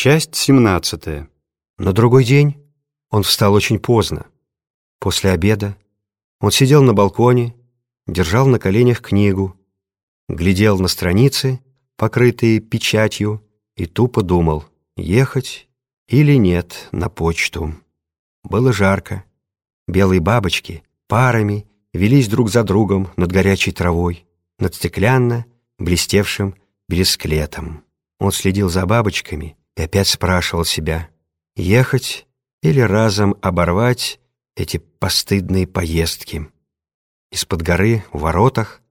Часть 17. На другой день он встал очень поздно. После обеда он сидел на балконе, держал на коленях книгу, глядел на страницы, покрытые печатью, и тупо думал, ехать или нет на почту. Было жарко. Белые бабочки парами велись друг за другом над горячей травой, над стеклянно блестевшим бересклетом. Он следил за бабочками и опять спрашивал себя, ехать или разом оборвать эти постыдные поездки. Из-под горы, в воротах,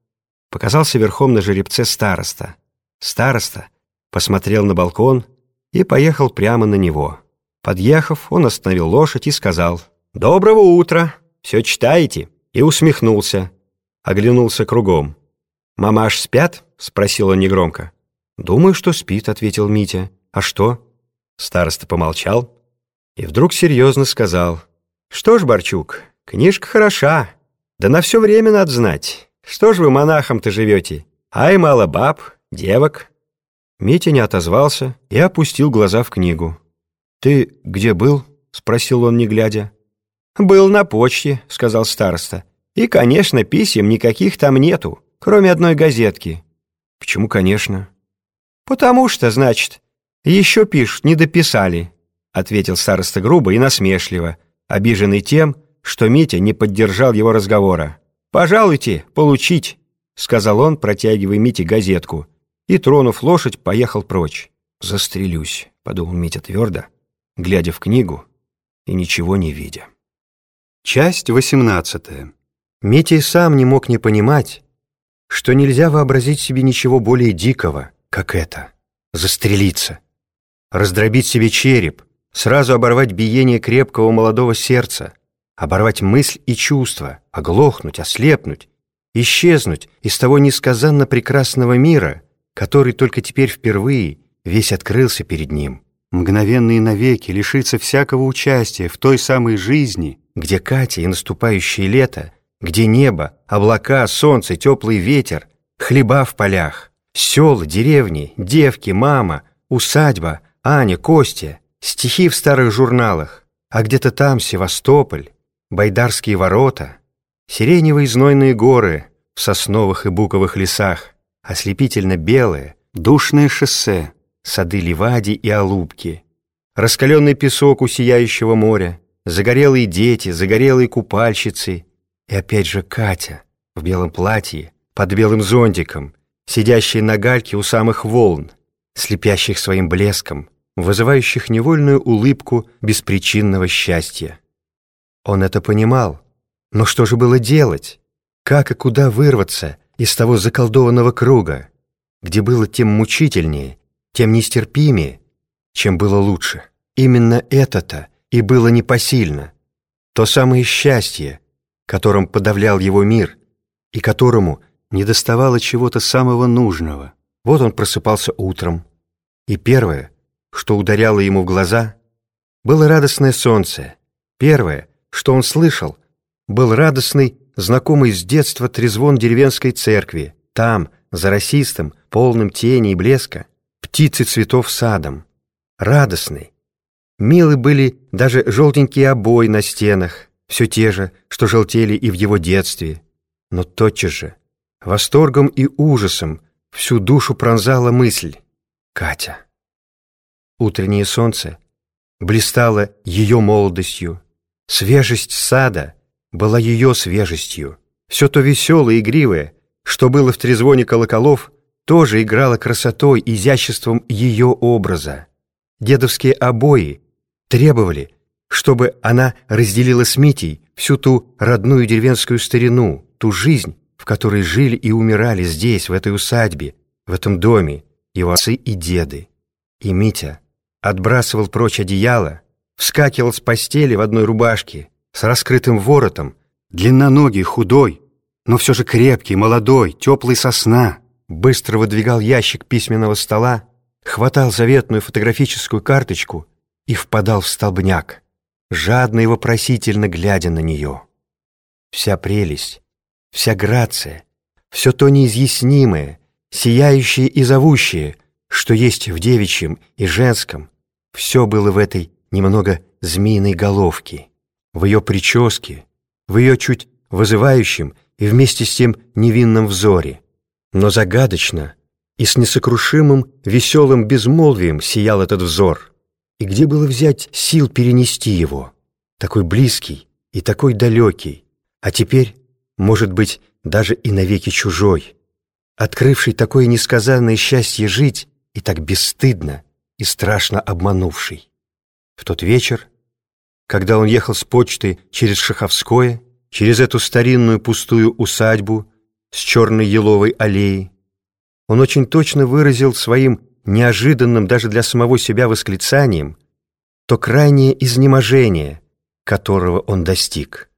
показался верхом на жеребце староста. Староста посмотрел на балкон и поехал прямо на него. Подъехав, он остановил лошадь и сказал «Доброго утра! Все читаете?» и усмехнулся, оглянулся кругом. «Мамаш спят?» — спросил он негромко. «Думаю, что спит», — ответил Митя. «А что?» Староста помолчал и вдруг серьезно сказал. «Что ж, Борчук, книжка хороша. Да на все время надо знать. Что ж вы монахом-то живете? Ай, мало баб, девок». Митя не отозвался и опустил глаза в книгу. «Ты где был?» — спросил он, не глядя. «Был на почте», — сказал староста. «И, конечно, писем никаких там нету, кроме одной газетки». «Почему, конечно?» «Потому что, значит, еще пишут, не дописали», — ответил староста грубо и насмешливо, обиженный тем, что Митя не поддержал его разговора. «Пожалуйте, получить», — сказал он, протягивая Мите газетку, и, тронув лошадь, поехал прочь. «Застрелюсь», — подумал Митя твердо, глядя в книгу и ничего не видя. Часть 18. Митя и сам не мог не понимать, что нельзя вообразить себе ничего более дикого, как это — застрелиться, раздробить себе череп, сразу оборвать биение крепкого молодого сердца, оборвать мысль и чувства, оглохнуть, ослепнуть, исчезнуть из того несказанно прекрасного мира, который только теперь впервые весь открылся перед ним, мгновенно и навеки лишиться всякого участия в той самой жизни, где Катя и наступающее лето, где небо, облака, солнце, теплый ветер, хлеба в полях, села, деревни, девки, мама, усадьба, Аня, Костя, стихи в старых журналах, а где-то там Севастополь, Байдарские ворота, сиреневые знойные горы в сосновых и буковых лесах, ослепительно белое, душное шоссе, сады Ливади и Алубки, раскаленный песок у сияющего моря, загорелые дети, загорелые купальщицы и опять же Катя в белом платье, под белым зонтиком, сидящая на гальке у самых волн, слепящих своим блеском, вызывающих невольную улыбку беспричинного счастья. Он это понимал, но что же было делать? Как и куда вырваться из того заколдованного круга, где было тем мучительнее, тем нестерпимее, чем было лучше? Именно это-то и было непосильно. То самое счастье, которым подавлял его мир и которому недоставало чего-то самого нужного. Вот он просыпался утром, и первое — что ударяло ему в глаза, было радостное солнце. Первое, что он слышал, был радостный, знакомый с детства трезвон деревенской церкви. Там, за расистом, полным тени и блеска, птицы цветов садом. Радостный. Милы были даже желтенькие обои на стенах, все те же, что желтели и в его детстве. Но тотчас же, восторгом и ужасом, всю душу пронзала мысль «Катя». Утреннее солнце блистало ее молодостью. Свежесть сада была ее свежестью. Все то веселое и игривое, что было в трезвоне колоколов, тоже играло красотой, изяществом ее образа. Дедовские обои требовали, чтобы она разделила с Митей всю ту родную деревенскую старину, ту жизнь, в которой жили и умирали здесь, в этой усадьбе, в этом доме, его отцы и деды. И Митя отбрасывал прочь одеяло, вскакивал с постели в одной рубашке, с раскрытым воротом, длинноногий, худой, но все же крепкий, молодой, теплый сосна, быстро выдвигал ящик письменного стола, хватал заветную фотографическую карточку и впадал в столбняк, жадно и вопросительно глядя на нее. Вся прелесть, вся грация, все то неизъяснимое, сияющее и зовущее, что есть в девичьем и женском, Все было в этой немного змеиной головке, в ее прическе, в ее чуть вызывающем и вместе с тем невинном взоре. Но загадочно и с несокрушимым веселым безмолвием сиял этот взор. И где было взять сил перенести его? Такой близкий и такой далекий, а теперь, может быть, даже и навеки чужой, открывший такое несказанное счастье жить и так бесстыдно и страшно обманувший. В тот вечер, когда он ехал с почты через Шаховское, через эту старинную пустую усадьбу с черной еловой аллеей, он очень точно выразил своим неожиданным даже для самого себя восклицанием то крайнее изнеможение, которого он достиг.